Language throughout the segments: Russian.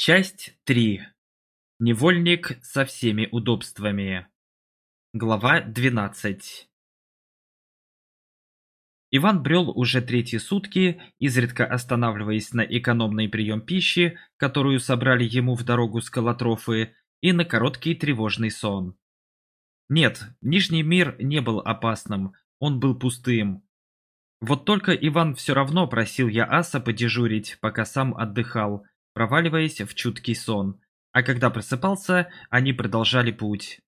Часть 3. Невольник со всеми удобствами. Глава 12. Иван брел уже третьи сутки, изредка останавливаясь на экономный прием пищи, которую собрали ему в дорогу с и на короткий тревожный сон. Нет, Нижний мир не был опасным, он был пустым. Вот только Иван все равно просил я Аса подежурить, пока сам отдыхал – проваливаясь в чуткий сон, а когда просыпался, они продолжали путь.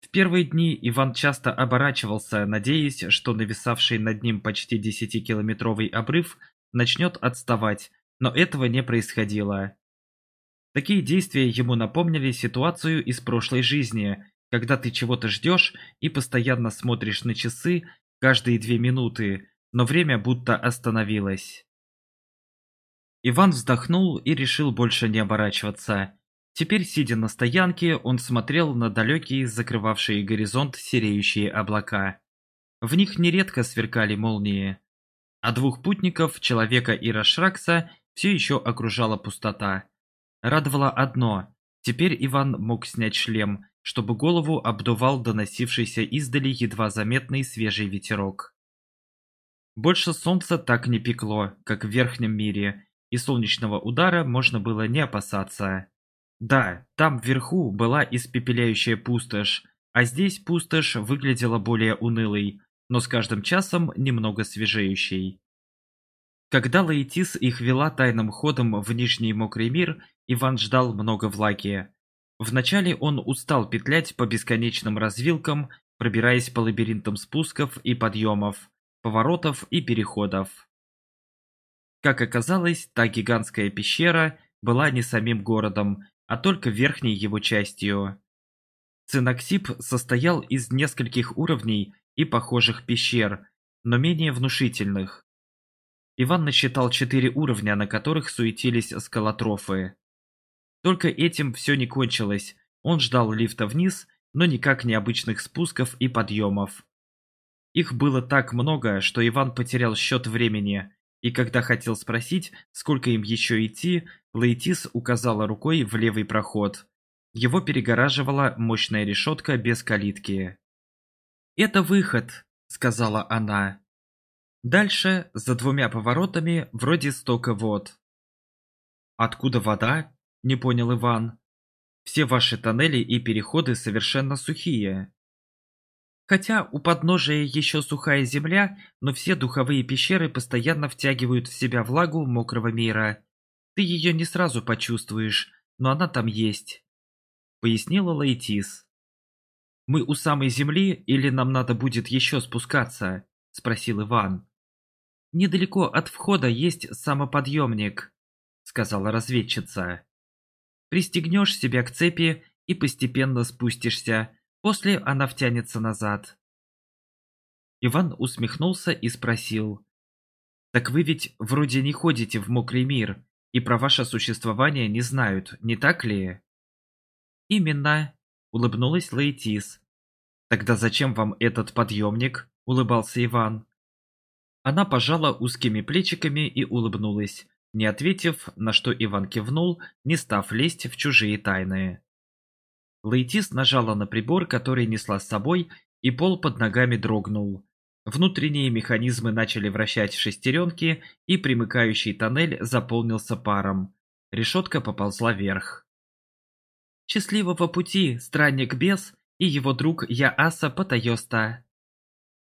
В первые дни Иван часто оборачивался, надеясь, что нависавший над ним почти 10-километровый обрыв начнет отставать, но этого не происходило. Такие действия ему напомнили ситуацию из прошлой жизни, когда ты чего-то ждешь и постоянно смотришь на часы каждые две минуты, но время будто остановилось. Иван вздохнул и решил больше не оборачиваться. Теперь, сидя на стоянке, он смотрел на далекие, закрывавшие горизонт сереющие облака. В них нередко сверкали молнии. А двух путников, человека и Рашракса, все еще окружала пустота. Радовало одно – теперь Иван мог снять шлем, чтобы голову обдувал доносившийся издали едва заметный свежий ветерок. Больше солнца так не пекло, как в верхнем мире – и солнечного удара можно было не опасаться. Да, там вверху была испепеляющая пустошь, а здесь пустошь выглядела более унылой, но с каждым часом немного свежеющей. Когда Лаэтис их вела тайным ходом в Нижний Мокрый мир, Иван ждал много влаги. Вначале он устал петлять по бесконечным развилкам, пробираясь по лабиринтам спусков и подъемов, поворотов и переходов. Как оказалось, та гигантская пещера была не самим городом, а только верхней его частью. Циноксип состоял из нескольких уровней и похожих пещер, но менее внушительных. Иван насчитал четыре уровня, на которых суетились скалотрофы. Только этим все не кончилось. Он ждал лифта вниз, но никак не обычных спусков и подъемов. Их было так много, что Иван потерял счет времени, и когда хотел спросить, сколько им еще идти, Лейтис указала рукой в левый проход. Его перегораживала мощная решетка без калитки. «Это выход», — сказала она. Дальше, за двумя поворотами, вроде стока вод. «Откуда вода?» — не понял Иван. «Все ваши тоннели и переходы совершенно сухие». Хотя у подножия еще сухая земля, но все духовые пещеры постоянно втягивают в себя влагу мокрого мира. Ты ее не сразу почувствуешь, но она там есть. Пояснила Лейтис. «Мы у самой земли или нам надо будет еще спускаться?» – спросил Иван. «Недалеко от входа есть самоподъемник», – сказала разведчица. «Пристегнешь себя к цепи и постепенно спустишься, После она втянется назад. Иван усмехнулся и спросил. «Так вы ведь вроде не ходите в мокрый мир, и про ваше существование не знают, не так ли?» «Именно», — улыбнулась Лаэтис. «Тогда зачем вам этот подъемник?» — улыбался Иван. Она пожала узкими плечиками и улыбнулась, не ответив, на что Иван кивнул, не став лезть в чужие тайны. Лейтис нажала на прибор, который несла с собой, и пол под ногами дрогнул. Внутренние механизмы начали вращать шестеренки, и примыкающий тоннель заполнился паром. Решетка поползла вверх. «Счастливого пути, странник Бес и его друг Яаса Патайоста!»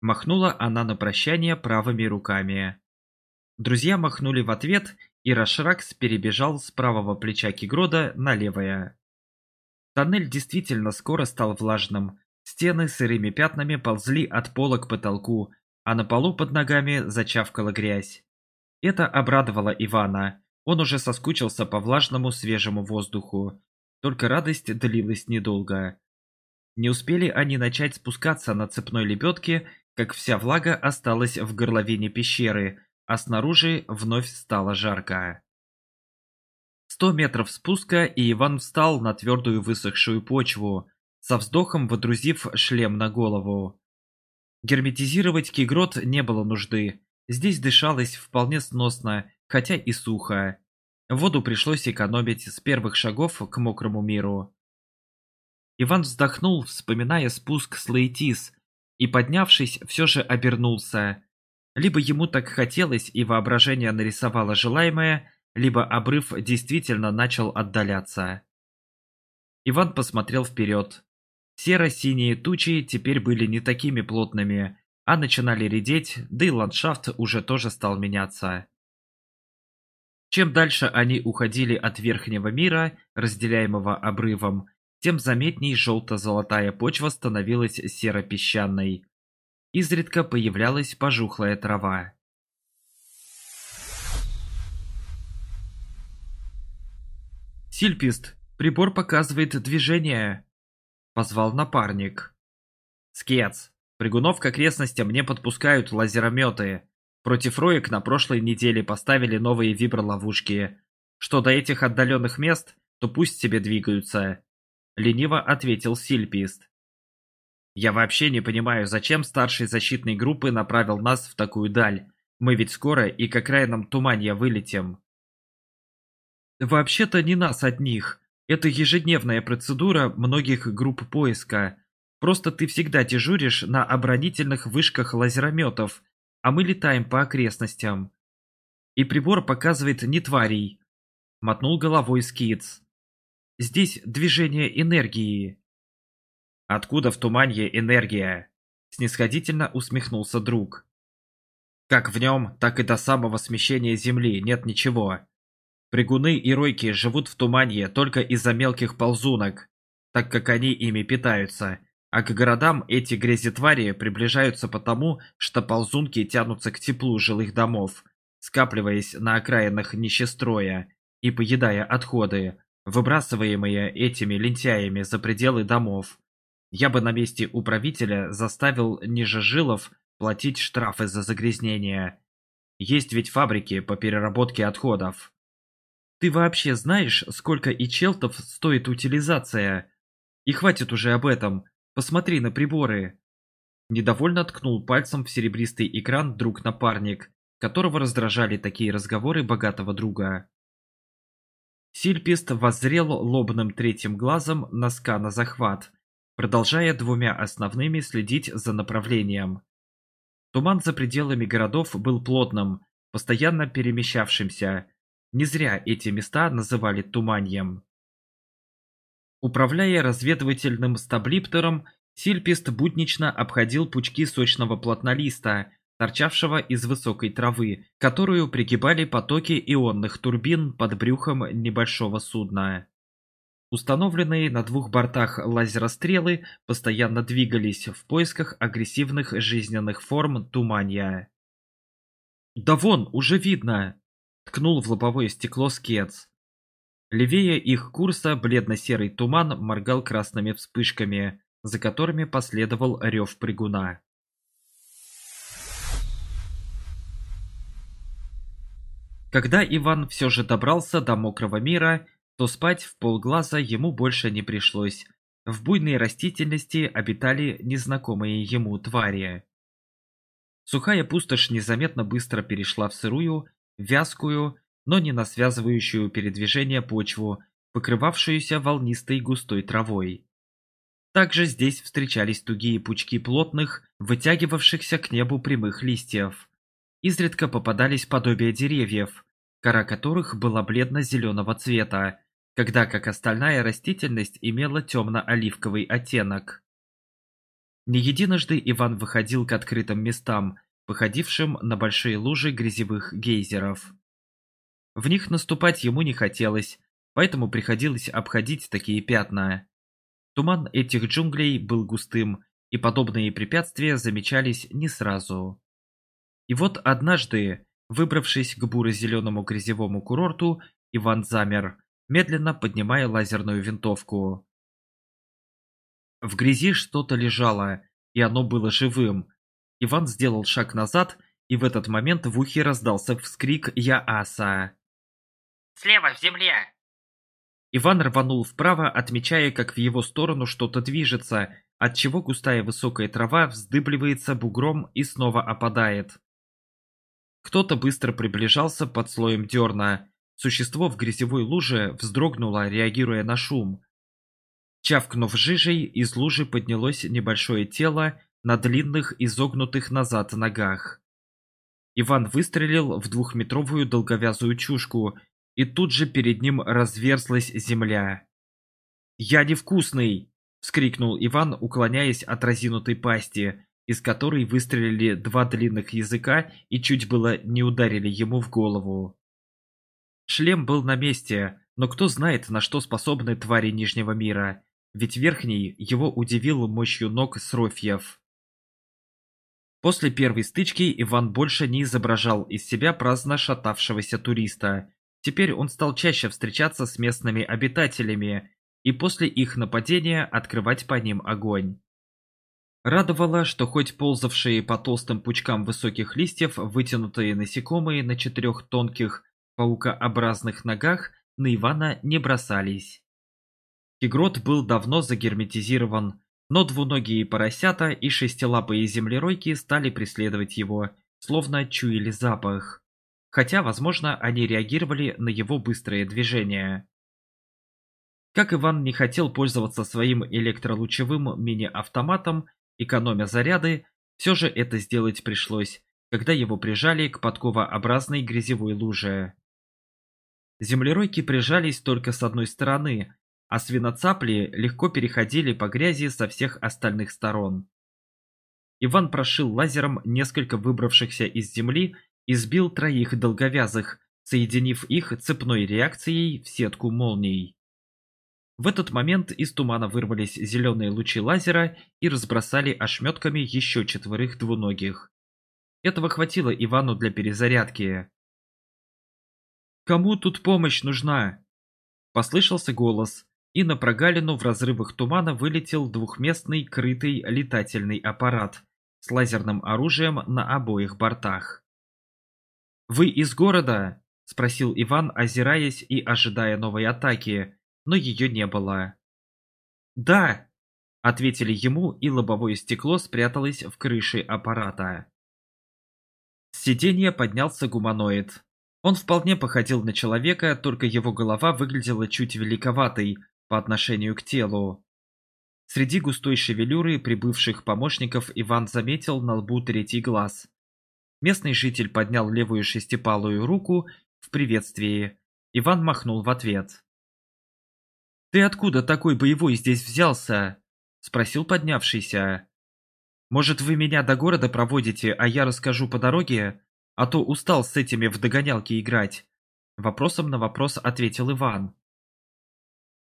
Махнула она на прощание правыми руками. Друзья махнули в ответ, и Рашракс перебежал с правого плеча Кигрода на левое. Тоннель действительно скоро стал влажным. Стены сырыми пятнами ползли от пола к потолку, а на полу под ногами зачавкала грязь. Это обрадовало Ивана. Он уже соскучился по влажному свежему воздуху. Только радость длилась недолго. Не успели они начать спускаться на цепной лебедке, как вся влага осталась в горловине пещеры, а снаружи вновь стало жарко. Сто метров спуска, и Иван встал на твердую высохшую почву, со вздохом водрузив шлем на голову. Герметизировать кигрот не было нужды. Здесь дышалось вполне сносно, хотя и сухо. Воду пришлось экономить с первых шагов к мокрому миру. Иван вздохнул, вспоминая спуск с Лейтис, и, поднявшись, все же обернулся. Либо ему так хотелось, и воображение нарисовало желаемое, либо обрыв действительно начал отдаляться. Иван посмотрел вперед. Серо-синие тучи теперь были не такими плотными, а начинали редеть, да и ландшафт уже тоже стал меняться. Чем дальше они уходили от верхнего мира, разделяемого обрывом, тем заметней желто-золотая почва становилась серо-песчаной. Изредка появлялась пожухлая трава. «Сильпист, прибор показывает движение!» — позвал напарник. «Скец, пригунов к окрестностям не подпускают лазерометы. Против роек на прошлой неделе поставили новые виброловушки. Что до этих отдаленных мест, то пусть себе двигаются», — лениво ответил Сильпист. «Я вообще не понимаю, зачем старший защитной группы направил нас в такую даль. Мы ведь скоро и к окраинам Туманья вылетим». Вообще-то не нас одних. Это ежедневная процедура многих групп поиска. Просто ты всегда дежуришь на оборонительных вышках лазерометов, а мы летаем по окрестностям. И прибор показывает не тварей. Мотнул головой Скидс. Здесь движение энергии. Откуда в тумане энергия? Снисходительно усмехнулся друг. Как в нем, так и до самого смещения Земли нет ничего. Прыгуны и ройки живут в тумане только из-за мелких ползунок, так как они ими питаются, а к городам эти грязетвари приближаются потому, что ползунки тянутся к теплу жилых домов, скапливаясь на окраинах нищестроя и поедая отходы, выбрасываемые этими лентяями за пределы домов. Я бы на месте управителя заставил нижежилов платить штрафы за загрязнение. Есть ведь фабрики по переработке отходов. Ты вообще знаешь, сколько и челтов стоит утилизация? И хватит уже об этом. Посмотри на приборы. Недовольно ткнул пальцем в серебристый экран друг-напарник, которого раздражали такие разговоры богатого друга. Сильпист воззрел лобным третьим глазом носка на захват, продолжая двумя основными следить за направлением. Туман за пределами городов был плотным, постоянно перемещавшимся, не зря эти места называли Туманьем. Управляя разведывательным стаблиптером, сильпист буднично обходил пучки сочного плотнолиста, торчавшего из высокой травы, которую пригибали потоки ионных турбин под брюхом небольшого судна. Установленные на двух бортах лазерострелы постоянно двигались в поисках агрессивных жизненных форм туманья. «Да вон, уже видно!» ткнул в лобовое стекло скетс. Левее их курса бледно-серый туман моргал красными вспышками, за которыми последовал рев прыгуна. Когда Иван все же добрался до мокрого мира, то спать в полглаза ему больше не пришлось. В буйной растительности обитали незнакомые ему твари. Сухая пустошь незаметно быстро перешла в сырую, вязкую, но не на связывающую передвижение почву, покрывавшуюся волнистой густой травой. Также здесь встречались тугие пучки плотных, вытягивавшихся к небу прямых листьев. Изредка попадались подобия деревьев, кора которых была бледно-зеленого цвета, когда как остальная растительность имела темно-оливковый оттенок. Не единожды Иван выходил к открытым местам, походившим на большие лужи грязевых гейзеров. В них наступать ему не хотелось, поэтому приходилось обходить такие пятна. Туман этих джунглей был густым, и подобные препятствия замечались не сразу. И вот однажды, выбравшись к буро-зеленому грязевому курорту, Иван замер, медленно поднимая лазерную винтовку. В грязи что-то лежало, и оно было живым, Иван сделал шаг назад, и в этот момент в ухе раздался вскрик Яаса. «Слева, в земле!» Иван рванул вправо, отмечая, как в его сторону что-то движется, отчего густая высокая трава вздыбливается бугром и снова опадает. Кто-то быстро приближался под слоем дерна. Существо в грязевой луже вздрогнуло, реагируя на шум. Чавкнув жижей, из лужи поднялось небольшое тело на длинных, изогнутых назад ногах. Иван выстрелил в двухметровую долговязую чушку, и тут же перед ним разверзлась земля. «Я невкусный!» — вскрикнул Иван, уклоняясь от разинутой пасти, из которой выстрелили два длинных языка и чуть было не ударили ему в голову. Шлем был на месте, но кто знает, на что способны твари Нижнего мира, ведь Верхний его удивил мощью ног Срофьев. После первой стычки Иван больше не изображал из себя праздно шатавшегося туриста. Теперь он стал чаще встречаться с местными обитателями и после их нападения открывать по ним огонь. Радовало, что хоть ползавшие по толстым пучкам высоких листьев вытянутые насекомые на четырех тонких паукообразных ногах на Ивана не бросались. Кигрот был давно загерметизирован, но двуногие поросята и шестилапые землеройки стали преследовать его, словно чуяли запах. Хотя, возможно, они реагировали на его быстрое движение. Как Иван не хотел пользоваться своим электролучевым мини-автоматом, экономя заряды, все же это сделать пришлось, когда его прижали к подковообразной грязевой луже. Землеройки прижались только с одной стороны, а свиноцапли легко переходили по грязи со всех остальных сторон. Иван прошил лазером несколько выбравшихся из земли и сбил троих долговязых, соединив их цепной реакцией в сетку молний. В этот момент из тумана вырвались зеленые лучи лазера и разбросали ошметками еще четверых двуногих. Этого хватило Ивану для перезарядки. «Кому тут помощь нужна?» Послышался голос, и на прогалину в разрывах тумана вылетел двухместный крытый летательный аппарат с лазерным оружием на обоих бортах. «Вы из города?» – спросил Иван, озираясь и ожидая новой атаки, но ее не было. «Да!» – ответили ему, и лобовое стекло спряталось в крыше аппарата. С сиденья поднялся гуманоид. Он вполне походил на человека, только его голова выглядела чуть великоватой, по отношению к телу. Среди густой шевелюры прибывших помощников Иван заметил на лбу третий глаз. Местный житель поднял левую шестипалую руку в приветствии. Иван махнул в ответ. «Ты откуда такой боевой здесь взялся?» – спросил поднявшийся. «Может, вы меня до города проводите, а я расскажу по дороге? А то устал с этими в догонялки играть». Вопросом на вопрос ответил Иван.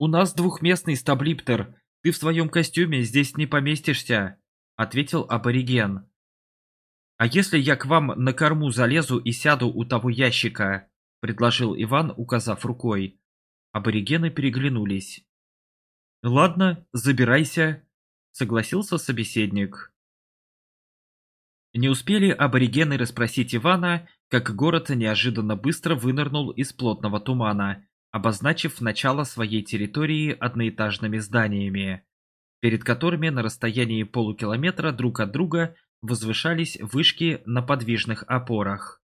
У нас двухместный стаблиптер. Ты в своем костюме здесь не поместишься», — ответил абориген. «А если я к вам на корму залезу и сяду у того ящика?» — предложил Иван, указав рукой. Аборигены переглянулись. «Ладно, забирайся», — согласился собеседник. Не успели аборигены расспросить Ивана, как город неожиданно быстро вынырнул из плотного тумана, обозначив начало своей территории одноэтажными зданиями, перед которыми на расстоянии полукилометра друг от друга возвышались вышки на подвижных опорах.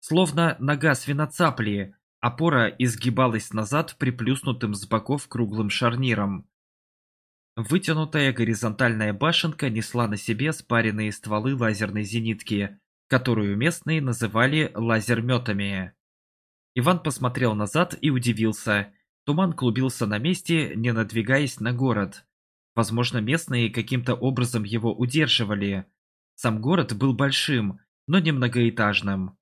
Словно нога свиноцапли, опора изгибалась назад приплюснутым с боков круглым шарниром. Вытянутая горизонтальная башенка несла на себе спаренные стволы лазерной зенитки, которую местные называли лазерметами. Иван посмотрел назад и удивился. Туман клубился на месте, не надвигаясь на город. Возможно, местные каким-то образом его удерживали. Сам город был большим, но не многоэтажным.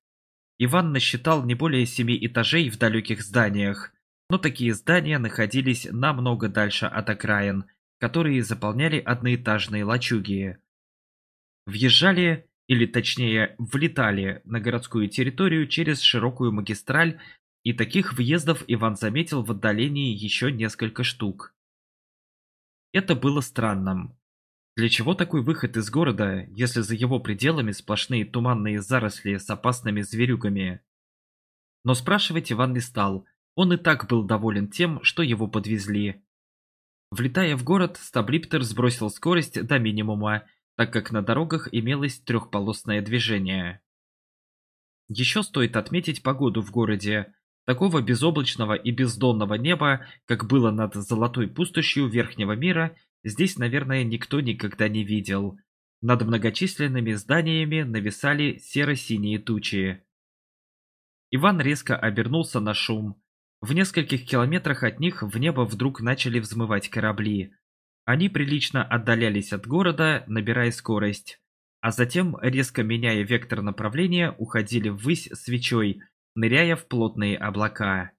Иван насчитал не более семи этажей в далеких зданиях, но такие здания находились намного дальше от окраин, которые заполняли одноэтажные лачуги. Въезжали или точнее влетали на городскую территорию через широкую магистраль, и таких въездов Иван заметил в отдалении еще несколько штук. Это было странным. Для чего такой выход из города, если за его пределами сплошные туманные заросли с опасными зверюгами? Но спрашивать Иван не стал, он и так был доволен тем, что его подвезли. Влетая в город, Стаблиптер сбросил скорость до минимума так как на дорогах имелось трехполосное движение. Еще стоит отметить погоду в городе. Такого безоблачного и бездонного неба, как было над золотой пустошью Верхнего мира, здесь, наверное, никто никогда не видел. Над многочисленными зданиями нависали серо-синие тучи. Иван резко обернулся на шум. В нескольких километрах от них в небо вдруг начали взмывать корабли. Они прилично отдалялись от города, набирая скорость, а затем, резко меняя вектор направления, уходили ввысь свечой, ныряя в плотные облака.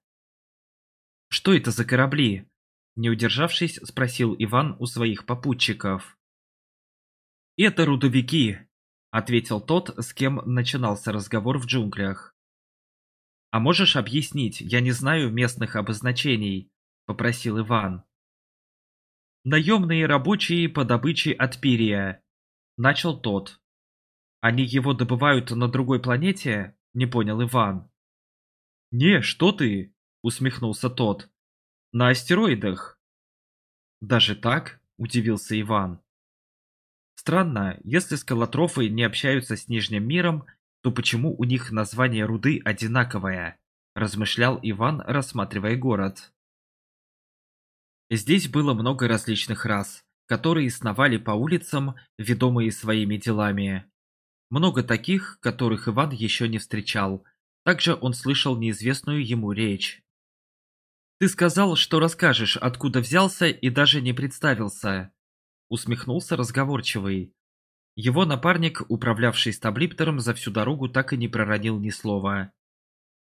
«Что это за корабли?» – не удержавшись, спросил Иван у своих попутчиков. «Это рудовики», – ответил тот, с кем начинался разговор в джунглях. «А можешь объяснить, я не знаю местных обозначений», – попросил Иван. «Наемные рабочие по добыче от Пирия», — начал тот. «Они его добывают на другой планете?» — не понял Иван. «Не, что ты!» — усмехнулся тот. «На астероидах». «Даже так?» — удивился Иван. Странно, если скалотрофы не общаются с Нижним миром, то почему у них название руды одинаковое? Размышлял Иван, рассматривая город. Здесь было много различных рас, которые сновали по улицам, ведомые своими делами. Много таких, которых Иван еще не встречал. Также он слышал неизвестную ему речь. «Ты сказал, что расскажешь, откуда взялся и даже не представился», — усмехнулся разговорчивый. Его напарник, управлявший стаблиптером, за всю дорогу так и не проронил ни слова.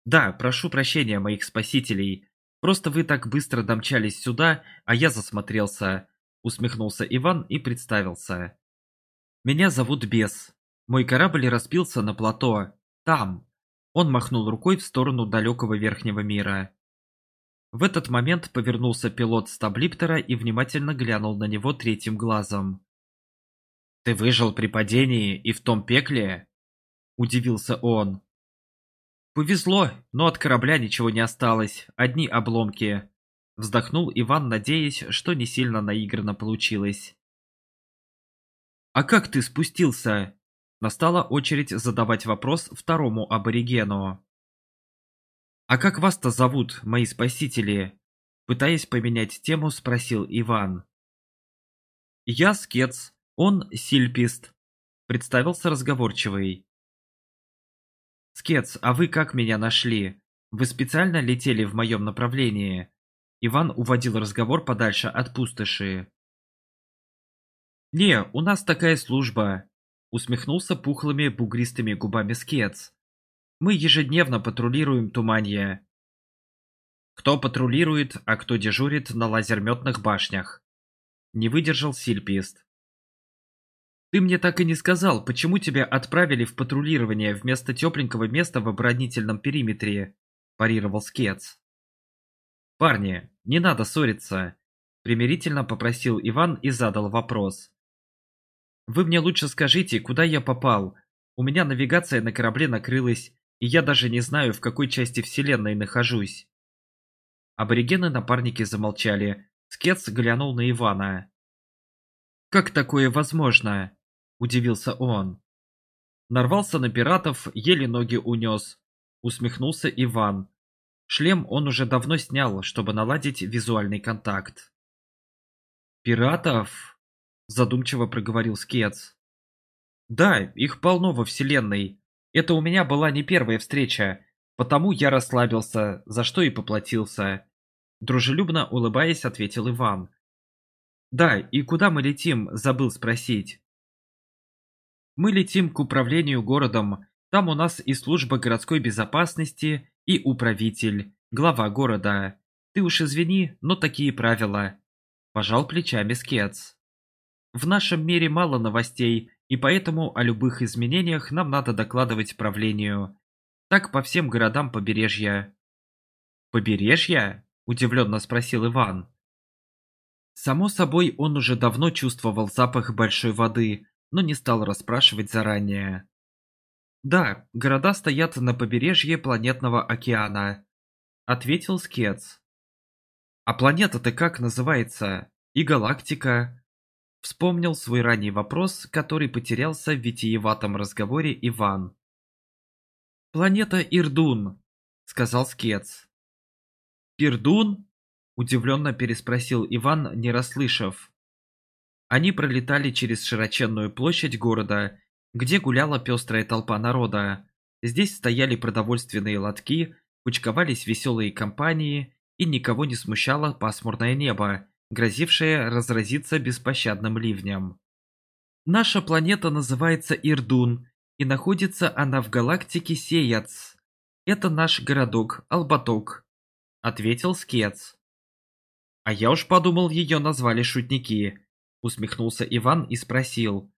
«Да, прошу прощения моих спасителей. Просто вы так быстро домчались сюда, а я засмотрелся, усмехнулся Иван и представился. Меня зовут Бес. Мой корабль распился на плато. Там. Он махнул рукой в сторону далекого верхнего мира. В этот момент повернулся пилот стаблиптера и внимательно глянул на него третьим глазом. «Ты выжил при падении и в том пекле?» – удивился он. «Повезло, но от корабля ничего не осталось, одни обломки». Вздохнул Иван, надеясь, что не сильно наигранно получилось. «А как ты спустился?» Настала очередь задавать вопрос второму аборигену. «А как вас-то зовут, мои спасители?» Пытаясь поменять тему, спросил Иван. «Я Скец, он Сильпист», — представился разговорчивый. «Скец, а вы как меня нашли? Вы специально летели в моем направлении?» Иван уводил разговор подальше от пустоши. «Не, у нас такая служба», — усмехнулся пухлыми бугристыми губами Скец. «Мы ежедневно патрулируем Туманье». «Кто патрулирует, а кто дежурит на лазерметных башнях?» Не выдержал Сильпист. Ты мне так и не сказал, почему тебя отправили в патрулирование вместо тепленького места в оборонительном периметре, парировал Скетс. Парни, не надо ссориться, примирительно попросил Иван и задал вопрос. Вы мне лучше скажите, куда я попал? У меня навигация на корабле накрылась, и я даже не знаю, в какой части вселенной нахожусь. Аборигены-напарники замолчали. Скетс глянул на Ивана. «Как такое возможно?» — удивился он. Нарвался на пиратов, еле ноги унес. Усмехнулся Иван. Шлем он уже давно снял, чтобы наладить визуальный контакт. «Пиратов?» – задумчиво проговорил Скец. «Да, их полно во Вселенной. Это у меня была не первая встреча, потому я расслабился, за что и поплатился». Дружелюбно улыбаясь, ответил Иван. «Да, и куда мы летим, забыл спросить». Мы летим к управлению городом. Там у нас и служба городской безопасности, и управитель, глава города. Ты уж извини, но такие правила. Пожал плечами Скетс. В нашем мире мало новостей, и поэтому о любых изменениях нам надо докладывать правлению. Так по всем городам побережья. «Побережья?» – удивленно спросил Иван. Само собой, он уже давно чувствовал запах большой воды, но не стал расспрашивать заранее. «Да, города стоят на побережье планетного океана», — ответил Скетс. «А планета-то как называется? И галактика?» Вспомнил свой ранний вопрос, который потерялся в витиеватом разговоре Иван. «Планета Ирдун», — сказал Скетс. «Пирдун?» — удивленно переспросил Иван, не расслышав. Они пролетали через широченную площадь города, где гуляла пестрая толпа народа. Здесь стояли продовольственные лотки, кучковались веселые компании, и никого не смущало пасмурное небо, грозившее разразиться беспощадным ливнем. Наша планета называется Ирдун, и находится она в галактике Сеяц. Это наш городок Албаток, ответил Скец. А я уж подумал, ее назвали шутники, усмехнулся Иван и спросил.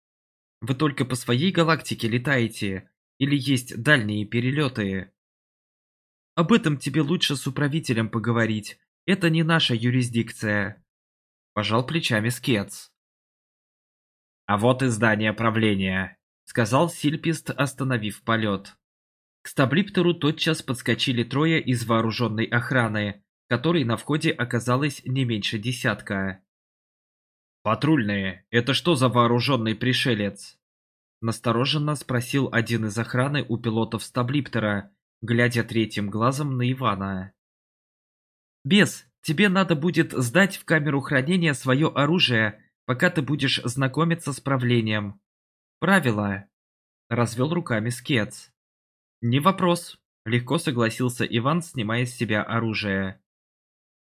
Вы только по своей галактике летаете или есть дальние перелеты? Об этом тебе лучше с управителем поговорить. Это не наша юрисдикция. Пожал плечами Скетс. А вот и здание правления, сказал Сильпист, остановив полет. К стаблиптеру тотчас подскочили трое из вооруженной охраны, которой на входе оказалось не меньше десятка. «Патрульные, это что за вооруженный пришелец?» Настороженно спросил один из охраны у пилотов Стаблиптера, глядя третьим глазом на Ивана. «Бес, тебе надо будет сдать в камеру хранения свое оружие, пока ты будешь знакомиться с правлением. Правила!» Развел руками Скетс. «Не вопрос», — легко согласился Иван, снимая с себя оружие.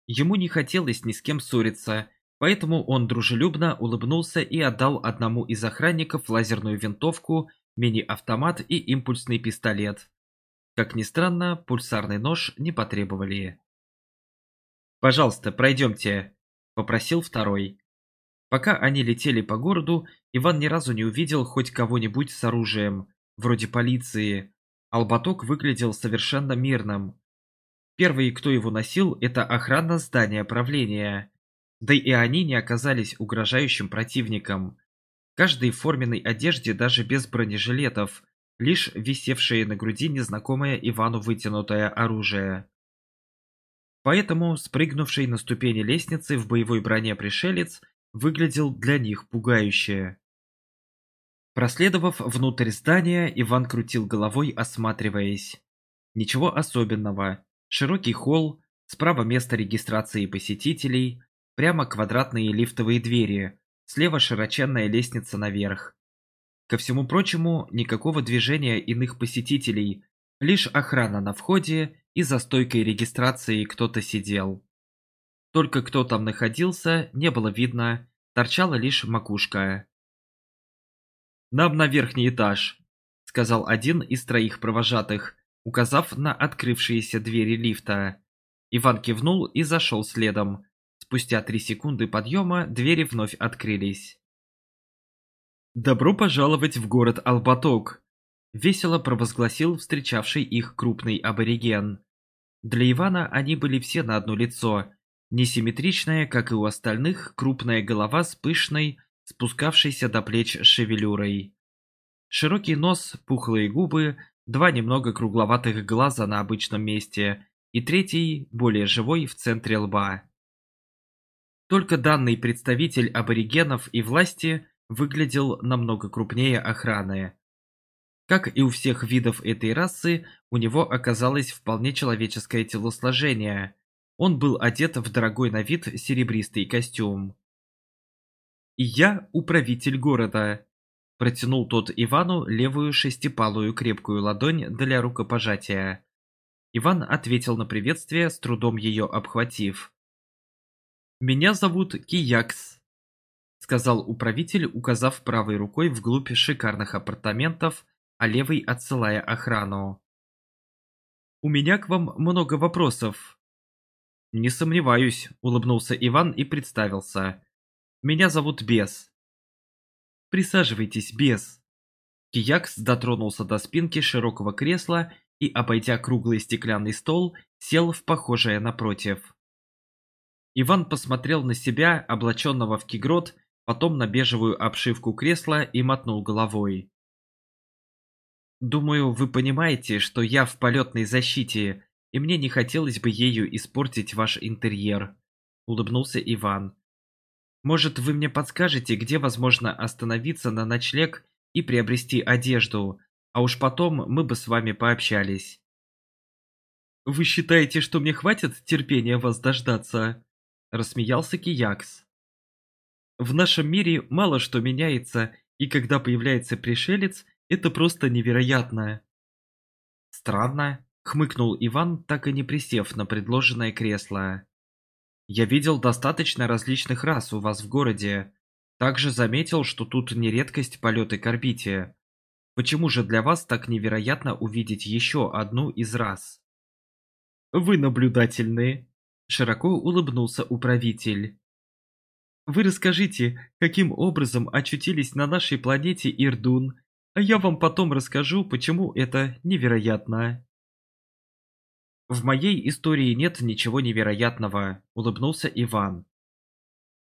Ему не хотелось ни с кем ссориться, Поэтому он дружелюбно улыбнулся и отдал одному из охранников лазерную винтовку, мини-автомат и импульсный пистолет. Как ни странно, пульсарный нож не потребовали. «Пожалуйста, пройдемте», – попросил второй. Пока они летели по городу, Иван ни разу не увидел хоть кого-нибудь с оружием, вроде полиции. Албаток выглядел совершенно мирным. Первый, кто его носил, это охрана здания правления. Да и они не оказались угрожающим противником. Каждый в форменной одежде, даже без бронежилетов, лишь висевшее на груди незнакомое Ивану вытянутое оружие. Поэтому спрыгнувший на ступени лестницы в боевой броне пришелец выглядел для них пугающе. Проследовав внутрь здания, Иван крутил головой, осматриваясь. Ничего особенного. Широкий холл, справа место регистрации посетителей, Прямо квадратные лифтовые двери, слева широченная лестница наверх. Ко всему прочему, никакого движения иных посетителей, лишь охрана на входе и за стойкой регистрации кто-то сидел. Только кто там находился, не было видно, торчала лишь макушка. «Нам на верхний этаж», — сказал один из троих провожатых, указав на открывшиеся двери лифта. Иван кивнул и зашел следом, Спустя три секунды подъема двери вновь открылись. «Добро пожаловать в город Албаток!» – весело провозгласил встречавший их крупный абориген. Для Ивана они были все на одно лицо, несимметричная, как и у остальных, крупная голова с пышной, спускавшейся до плеч шевелюрой. Широкий нос, пухлые губы, два немного кругловатых глаза на обычном месте и третий, более живой, в центре лба. Только данный представитель аборигенов и власти выглядел намного крупнее охраны. Как и у всех видов этой расы, у него оказалось вполне человеческое телосложение. Он был одет в дорогой на вид серебристый костюм. Я управитель города», – протянул тот Ивану левую шестипалую крепкую ладонь для рукопожатия. Иван ответил на приветствие, с трудом ее обхватив. «Меня зовут Киякс», — сказал управитель, указав правой рукой вглубь шикарных апартаментов, а левой отсылая охрану. «У меня к вам много вопросов». «Не сомневаюсь», — улыбнулся Иван и представился. «Меня зовут Бес». «Присаживайтесь, Бес». Киякс дотронулся до спинки широкого кресла и, обойдя круглый стеклянный стол, сел в похожее напротив. Иван посмотрел на себя, облаченного в кигрот, потом на бежевую обшивку кресла и мотнул головой. «Думаю, вы понимаете, что я в полетной защите, и мне не хотелось бы ею испортить ваш интерьер», — улыбнулся Иван. «Может, вы мне подскажете, где возможно остановиться на ночлег и приобрести одежду, а уж потом мы бы с вами пообщались». «Вы считаете, что мне хватит терпения вас дождаться?» рассмеялся Киякс. В нашем мире мало что меняется, и когда появляется пришелец, это просто невероятное. Странно, хмыкнул Иван, так и не присев на предложенное кресло. Я видел достаточно различных рас у вас в городе. Также заметил, что тут не редкость полеты к орбите. Почему же для вас так невероятно увидеть еще одну из рас? Вы наблюдательные, — широко улыбнулся управитель. «Вы расскажите, каким образом очутились на нашей планете Ирдун, а я вам потом расскажу, почему это невероятно». «В моей истории нет ничего невероятного», — улыбнулся Иван.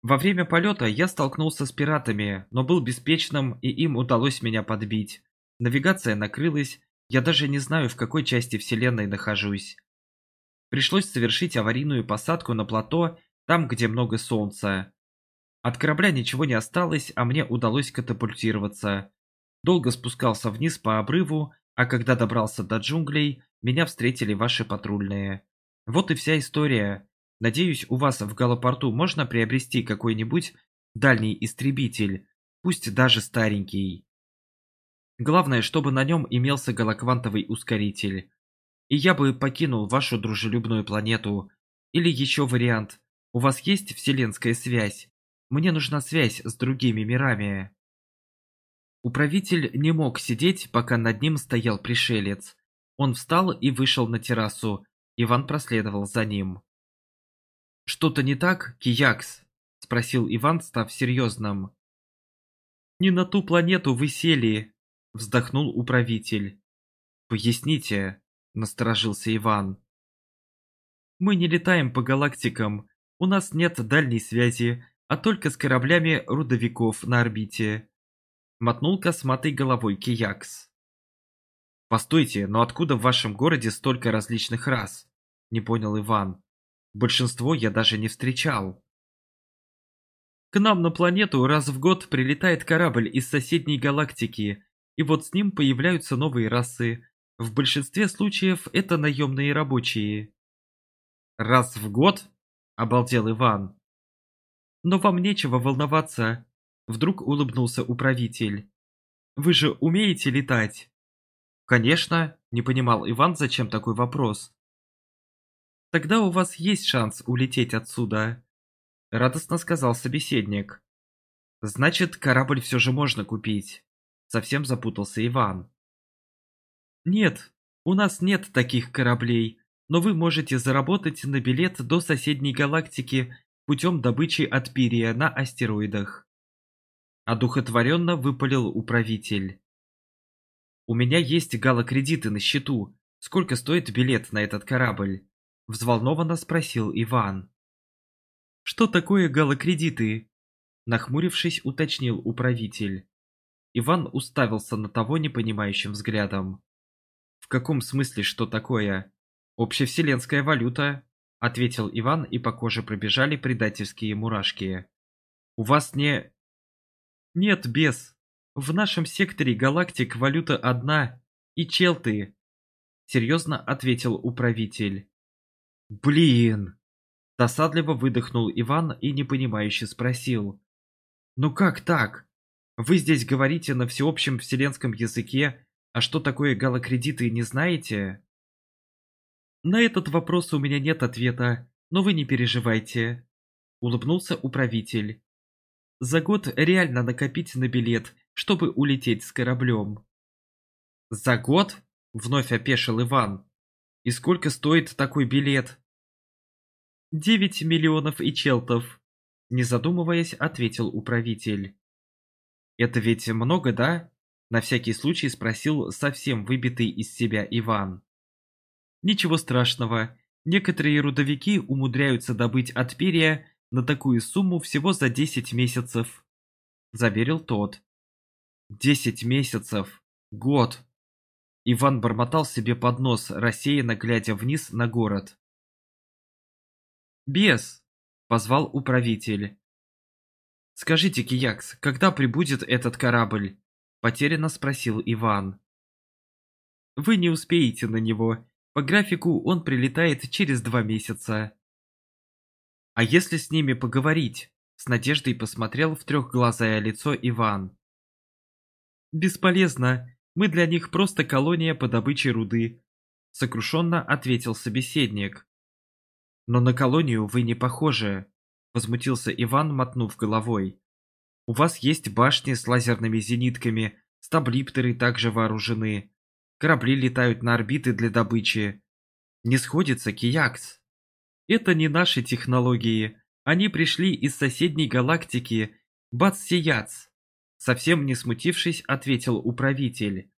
«Во время полета я столкнулся с пиратами, но был беспечным, и им удалось меня подбить. Навигация накрылась, я даже не знаю, в какой части Вселенной нахожусь. Пришлось совершить аварийную посадку на плато, там, где много солнца. От корабля ничего не осталось, а мне удалось катапультироваться. Долго спускался вниз по обрыву, а когда добрался до джунглей, меня встретили ваши патрульные. Вот и вся история. Надеюсь, у вас в галопорту можно приобрести какой-нибудь дальний истребитель, пусть даже старенький. Главное, чтобы на нем имелся голоквантовый ускоритель и я бы покинул вашу дружелюбную планету. Или еще вариант. У вас есть вселенская связь? Мне нужна связь с другими мирами. Управитель не мог сидеть, пока над ним стоял пришелец. Он встал и вышел на террасу. Иван проследовал за ним. «Что-то не так, Киякс?» – спросил Иван, став серьезным. «Не на ту планету вы сели!» – вздохнул управитель. «Поясните», насторожился Иван. «Мы не летаем по галактикам, у нас нет дальней связи, а только с кораблями рудовиков на орбите», — мотнул косматой головой Киякс. «Постойте, но откуда в вашем городе столько различных рас?» — не понял Иван. «Большинство я даже не встречал». «К нам на планету раз в год прилетает корабль из соседней галактики, и вот с ним появляются новые расы, в большинстве случаев это наемные рабочие. «Раз в год?» – обалдел Иван. «Но вам нечего волноваться», – вдруг улыбнулся управитель. «Вы же умеете летать?» «Конечно», – не понимал Иван, зачем такой вопрос. «Тогда у вас есть шанс улететь отсюда», – радостно сказал собеседник. «Значит, корабль все же можно купить», – совсем запутался Иван. «Нет, у нас нет таких кораблей, но вы можете заработать на билет до соседней галактики путем добычи от пирия на астероидах». Одухотворенно выпалил управитель. «У меня есть галокредиты на счету. Сколько стоит билет на этот корабль?» Взволнованно спросил Иван. «Что такое галокредиты?» Нахмурившись, уточнил управитель. Иван уставился на того непонимающим взглядом. «В каком смысле что такое?» «Общевселенская валюта», — ответил Иван, и по коже пробежали предательские мурашки. «У вас не...» «Нет, без. В нашем секторе галактик валюта одна. И челты», — серьезно ответил управитель. «Блин!» — досадливо выдохнул Иван и непонимающе спросил. «Ну как так? Вы здесь говорите на всеобщем вселенском языке, а что такое галокредиты, не знаете? На этот вопрос у меня нет ответа, но вы не переживайте. Улыбнулся управитель. За год реально накопить на билет, чтобы улететь с кораблем. За год? Вновь опешил Иван. И сколько стоит такой билет? «Девять миллионов и челтов», — не задумываясь, ответил управитель. «Это ведь много, да?» На всякий случай спросил совсем выбитый из себя Иван. Ничего страшного. Некоторые рудовики умудряются добыть от перья на такую сумму всего за 10 месяцев. Заверил тот. 10 месяцев. Год. Иван бормотал себе под нос, рассеянно глядя вниз на город. «Бес!» — позвал управитель. «Скажите, Киякс, когда прибудет этот корабль? — потерянно спросил Иван. «Вы не успеете на него. По графику он прилетает через два месяца». «А если с ними поговорить?» — с надеждой посмотрел в трехглазое лицо Иван. «Бесполезно. Мы для них просто колония по добыче руды», — сокрушенно ответил собеседник. «Но на колонию вы не похожи», — возмутился Иван, мотнув головой. У вас есть башни с лазерными зенитками, стаблиптеры также вооружены. Корабли летают на орбиты для добычи. Не сходится Киякс. Это не наши технологии. Они пришли из соседней галактики Батсияц. Совсем не смутившись, ответил управитель.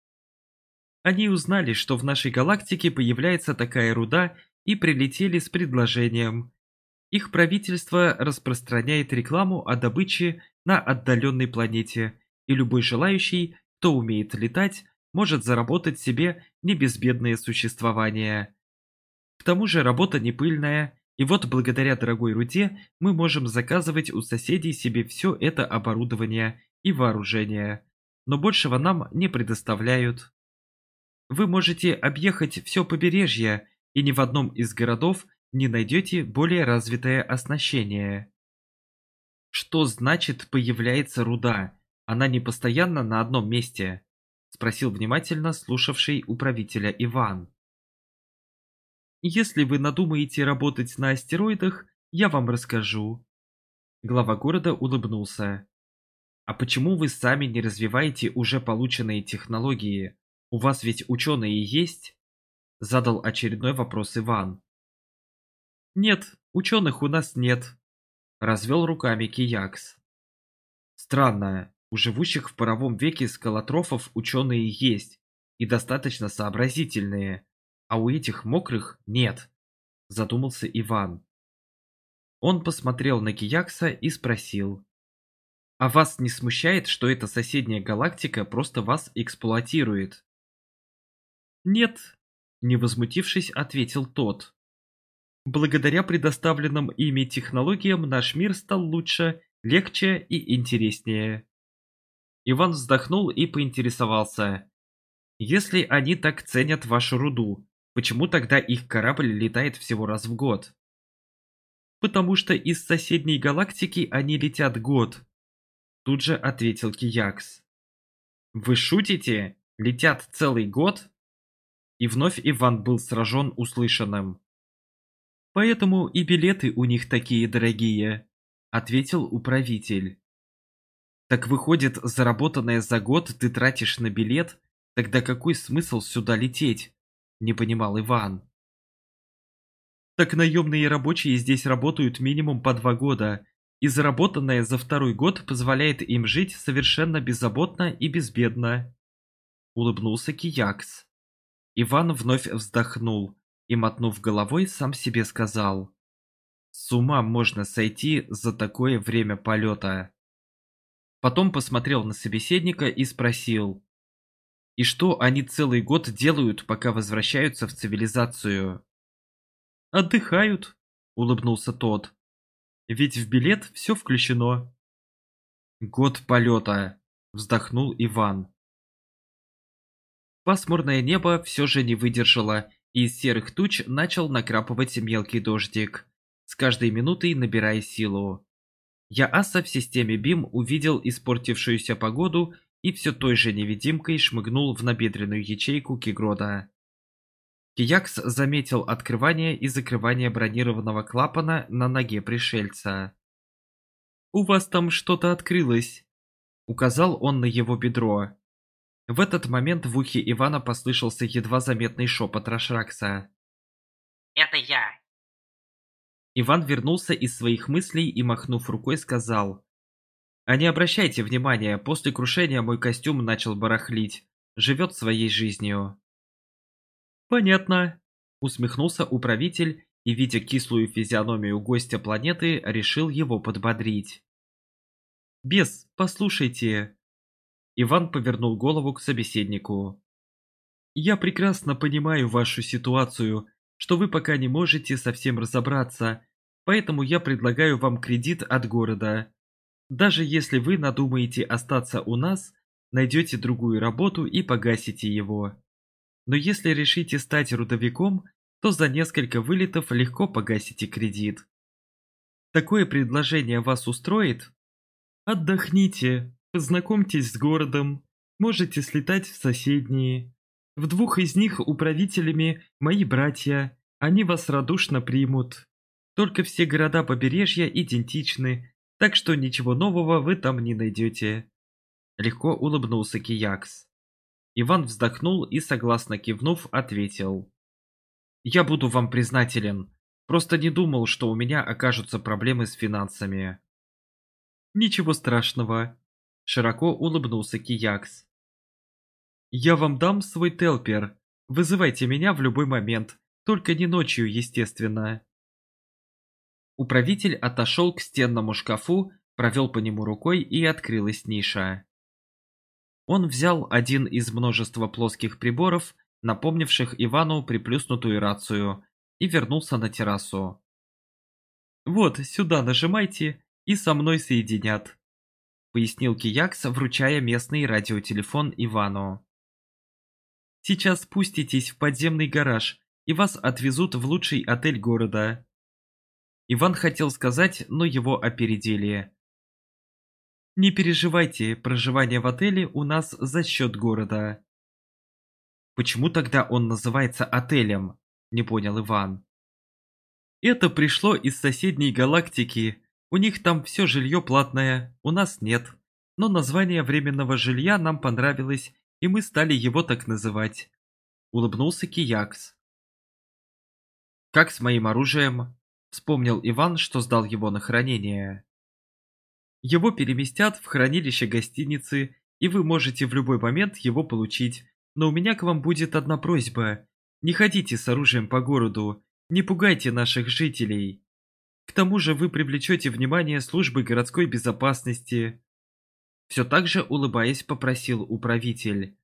Они узнали, что в нашей галактике появляется такая руда, и прилетели с предложением. Их правительство распространяет рекламу о добыче на отдаленной планете, и любой желающий, кто умеет летать, может заработать себе небезбедное существование. К тому же работа не пыльная, и вот благодаря дорогой руде мы можем заказывать у соседей себе все это оборудование и вооружение, но большего нам не предоставляют. Вы можете объехать все побережье, и ни в одном из городов – не найдете более развитое оснащение. «Что значит «появляется руда»? Она не постоянно на одном месте?» – спросил внимательно слушавший управителя Иван. «Если вы надумаете работать на астероидах, я вам расскажу». Глава города улыбнулся. «А почему вы сами не развиваете уже полученные технологии? У вас ведь ученые есть?» Задал очередной вопрос Иван. Нет, ученых у нас нет. Развел руками Киякс. Странно, у живущих в паровом веке скалотрофов ученые есть и достаточно сообразительные, а у этих мокрых нет, задумался Иван. Он посмотрел на Киякса и спросил. «А вас не смущает, что эта соседняя галактика просто вас эксплуатирует?» «Нет», — не возмутившись, ответил тот. Благодаря предоставленным ими технологиям наш мир стал лучше, легче и интереснее. Иван вздохнул и поинтересовался. Если они так ценят вашу руду, почему тогда их корабль летает всего раз в год? Потому что из соседней галактики они летят год. Тут же ответил Киякс. Вы шутите? Летят целый год? И вновь Иван был сражен услышанным поэтому и билеты у них такие дорогие», — ответил управитель. «Так выходит, заработанное за год ты тратишь на билет? Тогда какой смысл сюда лететь?» — не понимал Иван. «Так наемные рабочие здесь работают минимум по два года, и заработанное за второй год позволяет им жить совершенно беззаботно и безбедно», — улыбнулся Киякс. Иван вновь вздохнул, и, мотнув головой, сам себе сказал. С ума можно сойти за такое время полета. Потом посмотрел на собеседника и спросил. И что они целый год делают, пока возвращаются в цивилизацию? Отдыхают, улыбнулся тот. Ведь в билет все включено. Год полета, вздохнул Иван. Пасмурное небо все же не выдержало из серых туч начал накрапывать мелкий дождик, с каждой минутой набирая силу. Я аса в системе БИМ увидел испортившуюся погоду и все той же невидимкой шмыгнул в набедренную ячейку Кигрода. Киякс заметил открывание и закрывание бронированного клапана на ноге пришельца. «У вас там что-то открылось», — указал он на его бедро. В этот момент в ухе Ивана послышался едва заметный шепот Рашракса. «Это я!» Иван вернулся из своих мыслей и, махнув рукой, сказал. «А не обращайте внимания, после крушения мой костюм начал барахлить. Живет своей жизнью». «Понятно», — усмехнулся управитель и, видя кислую физиономию гостя планеты, решил его подбодрить. «Бес, послушайте, Иван повернул голову к собеседнику. «Я прекрасно понимаю вашу ситуацию, что вы пока не можете совсем разобраться, поэтому я предлагаю вам кредит от города. Даже если вы надумаете остаться у нас, найдете другую работу и погасите его. Но если решите стать рудовиком, то за несколько вылетов легко погасите кредит. Такое предложение вас устроит? Отдохните, Познакомьтесь с городом, можете слетать в соседние. В двух из них управителями мои братья, они вас радушно примут. Только все города побережья идентичны, так что ничего нового вы там не найдете. Легко улыбнулся Киякс. Иван вздохнул и, согласно кивнув, ответил. «Я буду вам признателен. Просто не думал, что у меня окажутся проблемы с финансами». «Ничего страшного. Широко улыбнулся Киякс. «Я вам дам свой телпер. Вызывайте меня в любой момент, только не ночью, естественно». Управитель отошел к стенному шкафу, провел по нему рукой и открылась ниша. Он взял один из множества плоских приборов, напомнивших Ивану приплюснутую рацию, и вернулся на террасу. «Вот, сюда нажимайте, и со мной соединят», пояснил Киякс, вручая местный радиотелефон Ивану. «Сейчас спуститесь в подземный гараж, и вас отвезут в лучший отель города». Иван хотел сказать, но его опередили. «Не переживайте, проживание в отеле у нас за счет города». «Почему тогда он называется отелем?» – не понял Иван. «Это пришло из соседней галактики», у них там все жилье платное, у нас нет. Но название временного жилья нам понравилось, и мы стали его так называть. Улыбнулся Киякс. «Как с моим оружием?» Вспомнил Иван, что сдал его на хранение. «Его переместят в хранилище гостиницы, и вы можете в любой момент его получить. Но у меня к вам будет одна просьба. Не ходите с оружием по городу, не пугайте наших жителей. К тому же вы привлечете внимание службы городской безопасности. Все так же, улыбаясь, попросил управитель.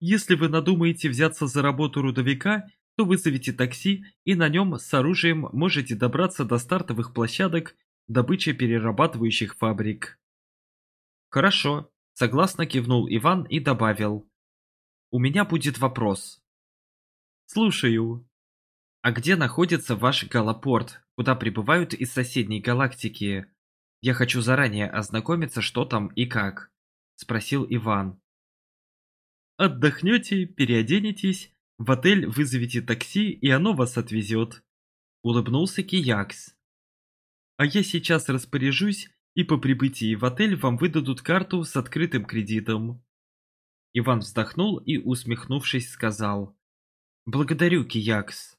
Если вы надумаете взяться за работу рудовика, то вызовите такси и на нем с оружием можете добраться до стартовых площадок добычи перерабатывающих фабрик. Хорошо, согласно кивнул Иван и добавил. У меня будет вопрос. Слушаю. А где находится ваш галопорт? куда прибывают из соседней галактики. Я хочу заранее ознакомиться, что там и как», – спросил Иван. «Отдохнете, переоденетесь, в отель вызовите такси, и оно вас отвезет», – улыбнулся Киякс. «А я сейчас распоряжусь, и по прибытии в отель вам выдадут карту с открытым кредитом». Иван вздохнул и, усмехнувшись, сказал «Благодарю, Киякс».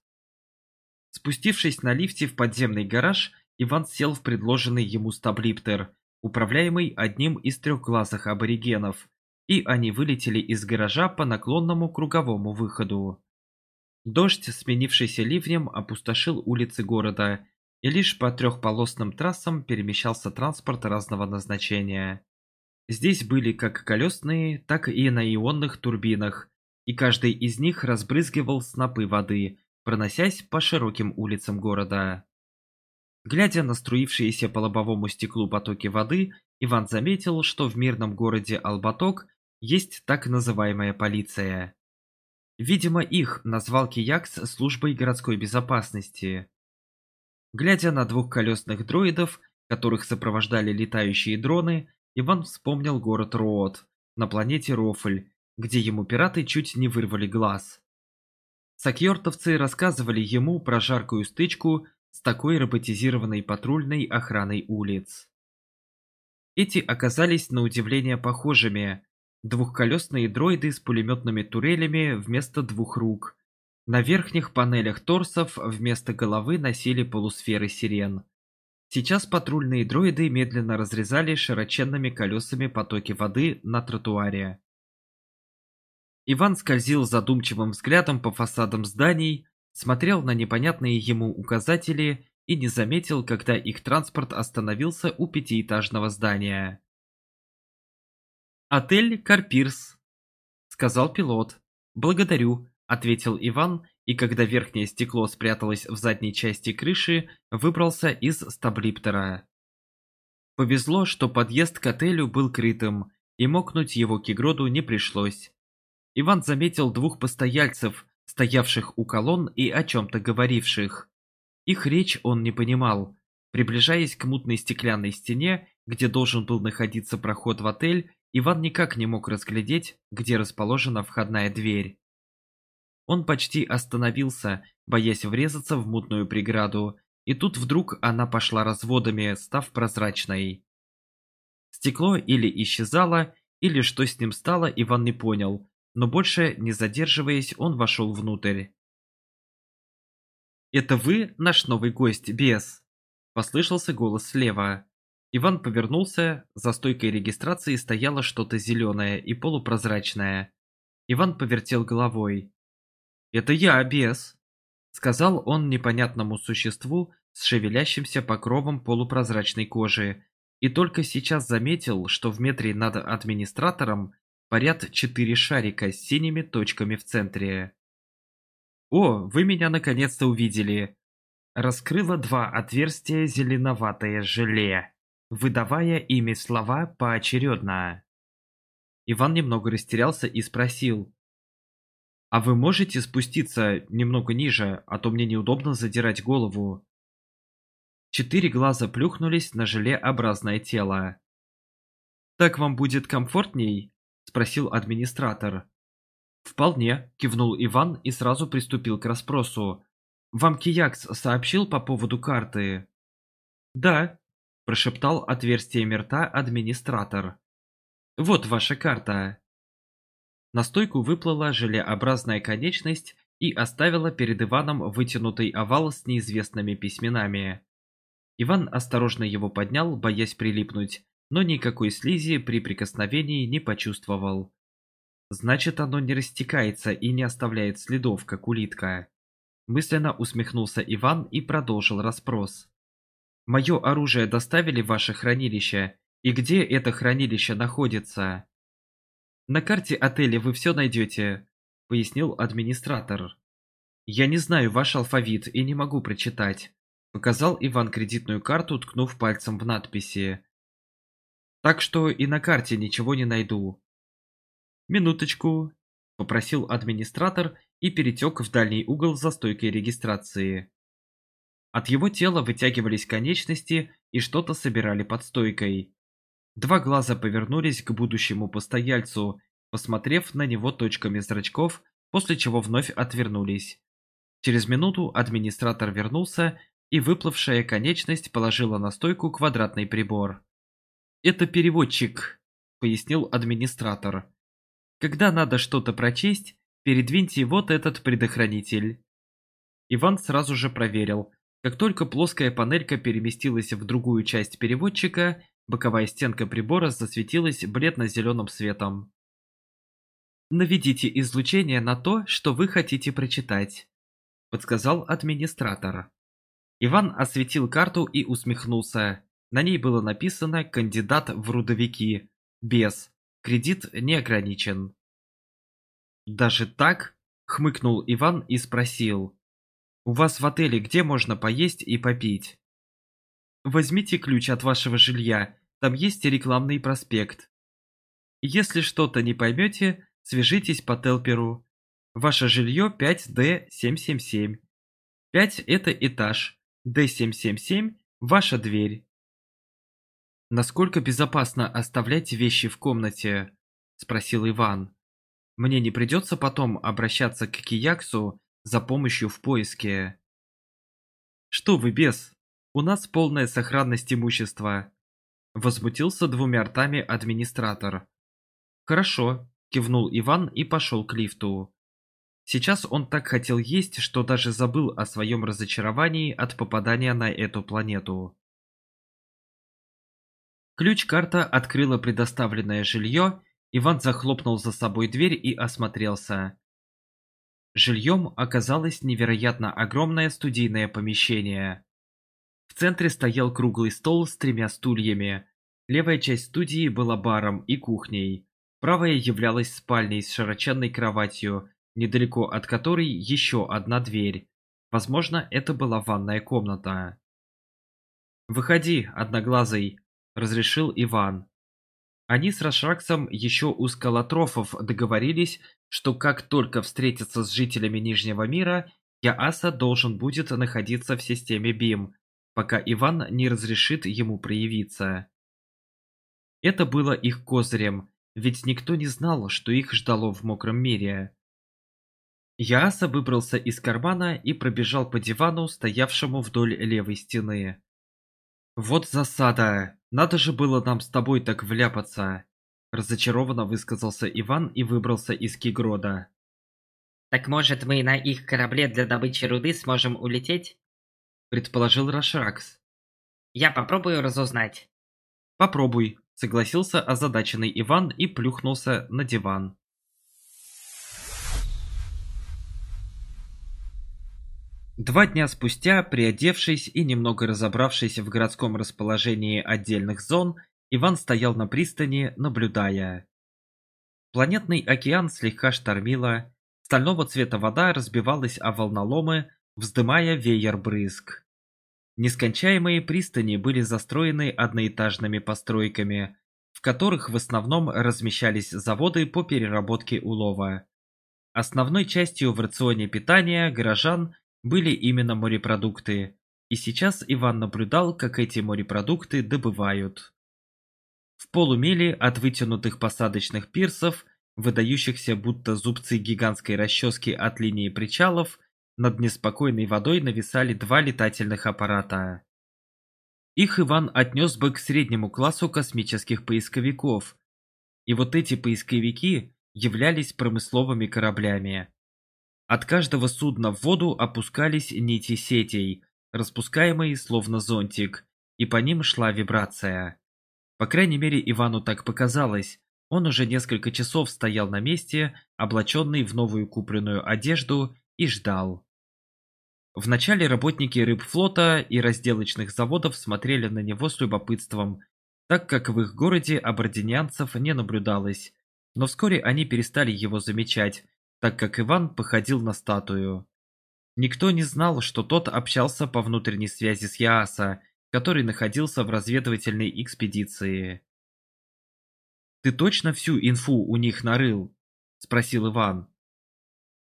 Спустившись на лифте в подземный гараж, Иван сел в предложенный ему стаблиптер, управляемый одним из трехглазых аборигенов, и они вылетели из гаража по наклонному круговому выходу. Дождь, сменившийся ливнем, опустошил улицы города, и лишь по трехполосным трассам перемещался транспорт разного назначения. Здесь были как колесные, так и на ионных турбинах, и каждый из них разбрызгивал снопы воды, проносясь по широким улицам города. Глядя на струившиеся по лобовому стеклу потоки воды, Иван заметил, что в мирном городе Албаток есть так называемая полиция. Видимо, их назвал Киякс службой городской безопасности. Глядя на двухколесных дроидов, которых сопровождали летающие дроны, Иван вспомнил город Роот на планете Рофль, где ему пираты чуть не вырвали глаз. Сакьёртовцы рассказывали ему про жаркую стычку с такой роботизированной патрульной охраной улиц. Эти оказались на удивление похожими. Двухколесные дроиды с пулеметными турелями вместо двух рук. На верхних панелях торсов вместо головы носили полусферы сирен. Сейчас патрульные дроиды медленно разрезали широченными колесами потоки воды на тротуаре. Иван скользил задумчивым взглядом по фасадам зданий, смотрел на непонятные ему указатели и не заметил, когда их транспорт остановился у пятиэтажного здания. «Отель Карпирс», — сказал пилот. «Благодарю», — ответил Иван, и когда верхнее стекло спряталось в задней части крыши, выбрался из стаблиптера. Повезло, что подъезд к отелю был крытым, и мокнуть его кигроду не пришлось. Иван заметил двух постояльцев, стоявших у колонн и о чем-то говоривших. Их речь он не понимал. Приближаясь к мутной стеклянной стене, где должен был находиться проход в отель, Иван никак не мог разглядеть, где расположена входная дверь. Он почти остановился, боясь врезаться в мутную преграду, и тут вдруг она пошла разводами, став прозрачной. Стекло или исчезало, или что с ним стало, Иван не понял, но больше не задерживаясь, он вошел внутрь. «Это вы, наш новый гость, бес?» – послышался голос слева. Иван повернулся, за стойкой регистрации стояло что-то зеленое и полупрозрачное. Иван повертел головой. «Это я, бес!» – сказал он непонятному существу с шевелящимся покровом полупрозрачной кожи, и только сейчас заметил, что в метре над администратором Поряд четыре шарика с синими точками в центре. «О, вы меня наконец-то увидели!» Раскрыла два отверстия зеленоватое желе, выдавая ими слова поочередно. Иван немного растерялся и спросил. «А вы можете спуститься немного ниже, а то мне неудобно задирать голову?» Четыре глаза плюхнулись на желеобразное тело. «Так вам будет комфортней?» – спросил администратор. «Вполне», – кивнул Иван и сразу приступил к расспросу. «Вам Киякс сообщил по поводу карты?» «Да», – прошептал отверстие рта администратор. «Вот ваша карта». На стойку выплыла желеобразная конечность и оставила перед Иваном вытянутый овал с неизвестными письменами. Иван осторожно его поднял, боясь прилипнуть, но никакой слизи при прикосновении не почувствовал. Значит, оно не растекается и не оставляет следов, как улитка. Мысленно усмехнулся Иван и продолжил расспрос. «Мое оружие доставили в ваше хранилище, и где это хранилище находится?» «На карте отеля вы все найдете», — пояснил администратор. «Я не знаю ваш алфавит и не могу прочитать», — показал Иван кредитную карту, ткнув пальцем в надписи так что и на карте ничего не найду. Минуточку, попросил администратор и перетек в дальний угол за стойкой регистрации. От его тела вытягивались конечности и что-то собирали под стойкой. Два глаза повернулись к будущему постояльцу, посмотрев на него точками зрачков, после чего вновь отвернулись. Через минуту администратор вернулся, и выплывшая конечность положила на стойку квадратный прибор. «Это переводчик», — пояснил администратор. «Когда надо что-то прочесть, передвиньте вот этот предохранитель». Иван сразу же проверил. Как только плоская панелька переместилась в другую часть переводчика, боковая стенка прибора засветилась бледно-зеленым светом. «Наведите излучение на то, что вы хотите прочитать», — подсказал администратор. Иван осветил карту и усмехнулся. На ней было написано «Кандидат в трудовики. Без. Кредит не ограничен». «Даже так?» – хмыкнул Иван и спросил. «У вас в отеле где можно поесть и попить?» «Возьмите ключ от вашего жилья, там есть рекламный проспект. Если что-то не поймете, свяжитесь по Телперу. Ваше жилье 5D777. 5 – это этаж, D777 – ваша дверь. «Насколько безопасно оставлять вещи в комнате?» – спросил Иван. «Мне не придется потом обращаться к Кияксу за помощью в поиске». «Что вы, без? У нас полная сохранность имущества!» Возмутился двумя ртами администратор. «Хорошо», – кивнул Иван и пошел к лифту. Сейчас он так хотел есть, что даже забыл о своем разочаровании от попадания на эту планету. Ключ-карта открыла предоставленное жилье, Иван захлопнул за собой дверь и осмотрелся. Жильем оказалось невероятно огромное студийное помещение. В центре стоял круглый стол с тремя стульями. Левая часть студии была баром и кухней. Правая являлась спальней с широченной кроватью, недалеко от которой еще одна дверь. Возможно, это была ванная комната. «Выходи, одноглазый», — разрешил Иван. Они с Рашраксом еще у скалотрофов договорились, что как только встретятся с жителями Нижнего мира, Яаса должен будет находиться в системе БИМ, пока Иван не разрешит ему проявиться. Это было их козырем, ведь никто не знал, что их ждало в мокром мире. Яаса выбрался из кармана и пробежал по дивану, стоявшему вдоль левой стены. «Вот засада!» Надо же было нам с тобой так вляпаться. Разочарованно высказался Иван и выбрался из Кигрода. «Так может мы на их корабле для добычи руды сможем улететь?» Предположил Рашракс. «Я попробую разузнать». «Попробуй», согласился озадаченный Иван и плюхнулся на диван. Два дня спустя, приодевшись и немного разобравшись в городском расположении отдельных зон, Иван стоял на пристани, наблюдая. Планетный океан слегка штормило, стального цвета вода разбивалась о волноломы, вздымая веер брызг. Нескончаемые пристани были застроены одноэтажными постройками, в которых в основном размещались заводы по переработке улова. Основной частью в рационе питания горожан – были именно морепродукты, и сейчас Иван наблюдал, как эти морепродукты добывают. В полумиле от вытянутых посадочных пирсов, выдающихся будто зубцы гигантской расчески от линии причалов, над неспокойной водой нависали два летательных аппарата. Их Иван отнес бы к среднему классу космических поисковиков. И вот эти поисковики являлись промысловыми кораблями, от каждого судна в воду опускались нити сетей, распускаемые словно зонтик, и по ним шла вибрация. По крайней мере, Ивану так показалось. Он уже несколько часов стоял на месте, облаченный в новую купленную одежду, и ждал. Вначале работники рыбфлота и разделочных заводов смотрели на него с любопытством, так как в их городе абординянцев не наблюдалось. Но вскоре они перестали его замечать, так как Иван походил на статую. Никто не знал, что тот общался по внутренней связи с Яаса, который находился в разведывательной экспедиции. «Ты точно всю инфу у них нарыл?» – спросил Иван.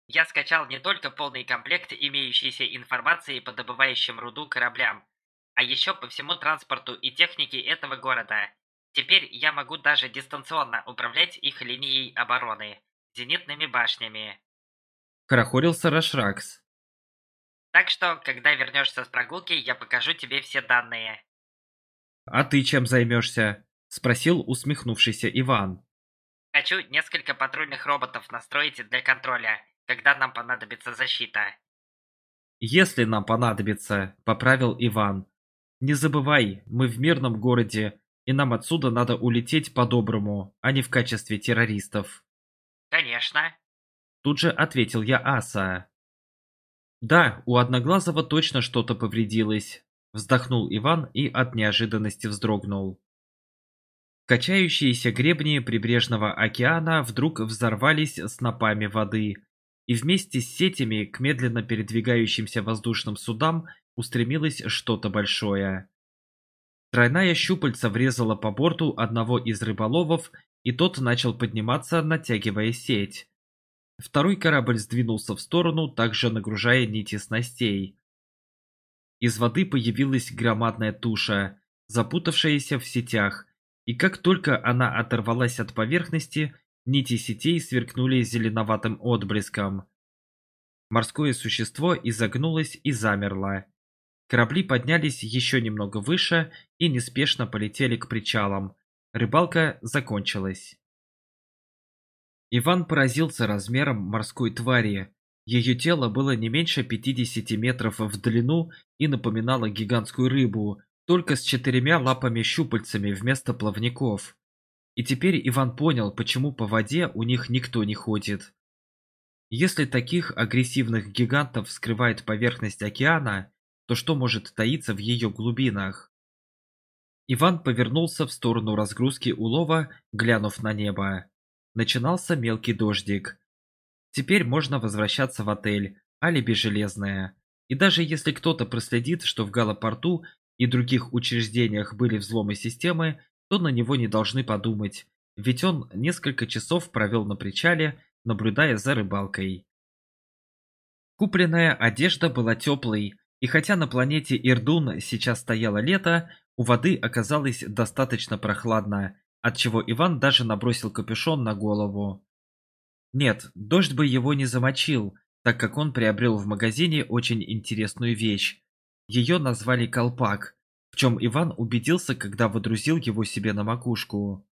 «Я скачал не только полный комплект имеющейся информации по добывающим руду кораблям, а еще по всему транспорту и технике этого города. Теперь я могу даже дистанционно управлять их линией обороны», зенитными башнями. Хорохорился Рашракс. Так что, когда вернешься с прогулки, я покажу тебе все данные. А ты чем займешься? Спросил усмехнувшийся Иван. Хочу несколько патрульных роботов настроить для контроля, когда нам понадобится защита. Если нам понадобится, поправил Иван. Не забывай, мы в мирном городе, и нам отсюда надо улететь по-доброму, а не в качестве террористов. «Конечно!» Тут же ответил я Аса. «Да, у Одноглазого точно что-то повредилось», – вздохнул Иван и от неожиданности вздрогнул. Качающиеся гребни прибрежного океана вдруг взорвались снопами воды, и вместе с сетями к медленно передвигающимся воздушным судам устремилось что-то большое. Тройная щупальца врезала по борту одного из рыболовов и тот начал подниматься, натягивая сеть. Второй корабль сдвинулся в сторону, также нагружая нити снастей. Из воды появилась громадная туша, запутавшаяся в сетях, и как только она оторвалась от поверхности, нити сетей сверкнули зеленоватым отблеском. Морское существо изогнулось и замерло. Корабли поднялись еще немного выше и неспешно полетели к причалам, Рыбалка закончилась. Иван поразился размером морской твари. Ее тело было не меньше 50 метров в длину и напоминало гигантскую рыбу, только с четырьмя лапами-щупальцами вместо плавников. И теперь Иван понял, почему по воде у них никто не ходит. Если таких агрессивных гигантов скрывает поверхность океана, то что может таиться в ее глубинах? Иван повернулся в сторону разгрузки улова, глянув на небо. Начинался мелкий дождик. Теперь можно возвращаться в отель, алиби железное. И даже если кто-то проследит, что в Галапорту и других учреждениях были взломы системы, то на него не должны подумать, ведь он несколько часов провел на причале, наблюдая за рыбалкой. Купленная одежда была теплой, и хотя на планете Ирдун сейчас стояло лето, у воды оказалось достаточно прохладно, отчего Иван даже набросил капюшон на голову. Нет, дождь бы его не замочил, так как он приобрел в магазине очень интересную вещь. Ее назвали колпак, в чем Иван убедился, когда водрузил его себе на макушку.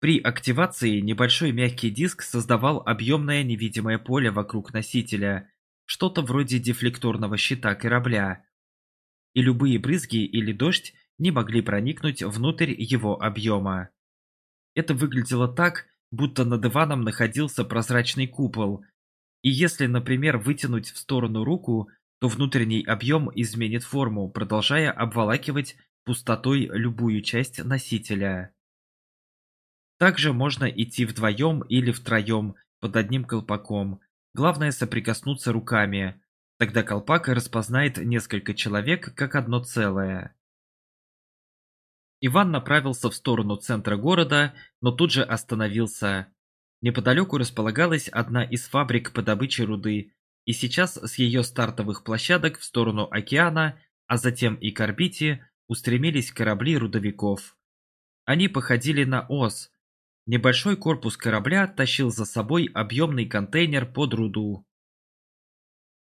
При активации небольшой мягкий диск создавал объемное невидимое поле вокруг носителя, что-то вроде дефлекторного щита корабля, и любые брызги или дождь не могли проникнуть внутрь его объема. Это выглядело так, будто над диваном находился прозрачный купол, и если, например, вытянуть в сторону руку, то внутренний объем изменит форму, продолжая обволакивать пустотой любую часть носителя. Также можно идти вдвоем или втроем под одним колпаком. Главное соприкоснуться руками, Тогда колпак распознает несколько человек как одно целое. Иван направился в сторону центра города, но тут же остановился. Неподалеку располагалась одна из фабрик по добыче руды, и сейчас с ее стартовых площадок в сторону океана, а затем и к орбите, устремились корабли рудовиков. Они походили на ос. Небольшой корпус корабля тащил за собой объемный контейнер под руду.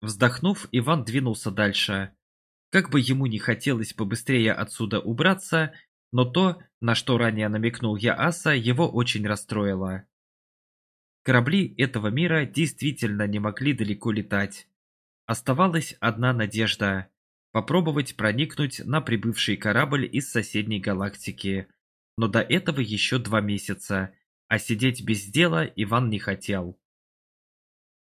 Вздохнув, Иван двинулся дальше. Как бы ему не хотелось побыстрее отсюда убраться, но то, на что ранее намекнул я Аса, его очень расстроило. Корабли этого мира действительно не могли далеко летать. Оставалась одна надежда – попробовать проникнуть на прибывший корабль из соседней галактики. Но до этого еще два месяца, а сидеть без дела Иван не хотел.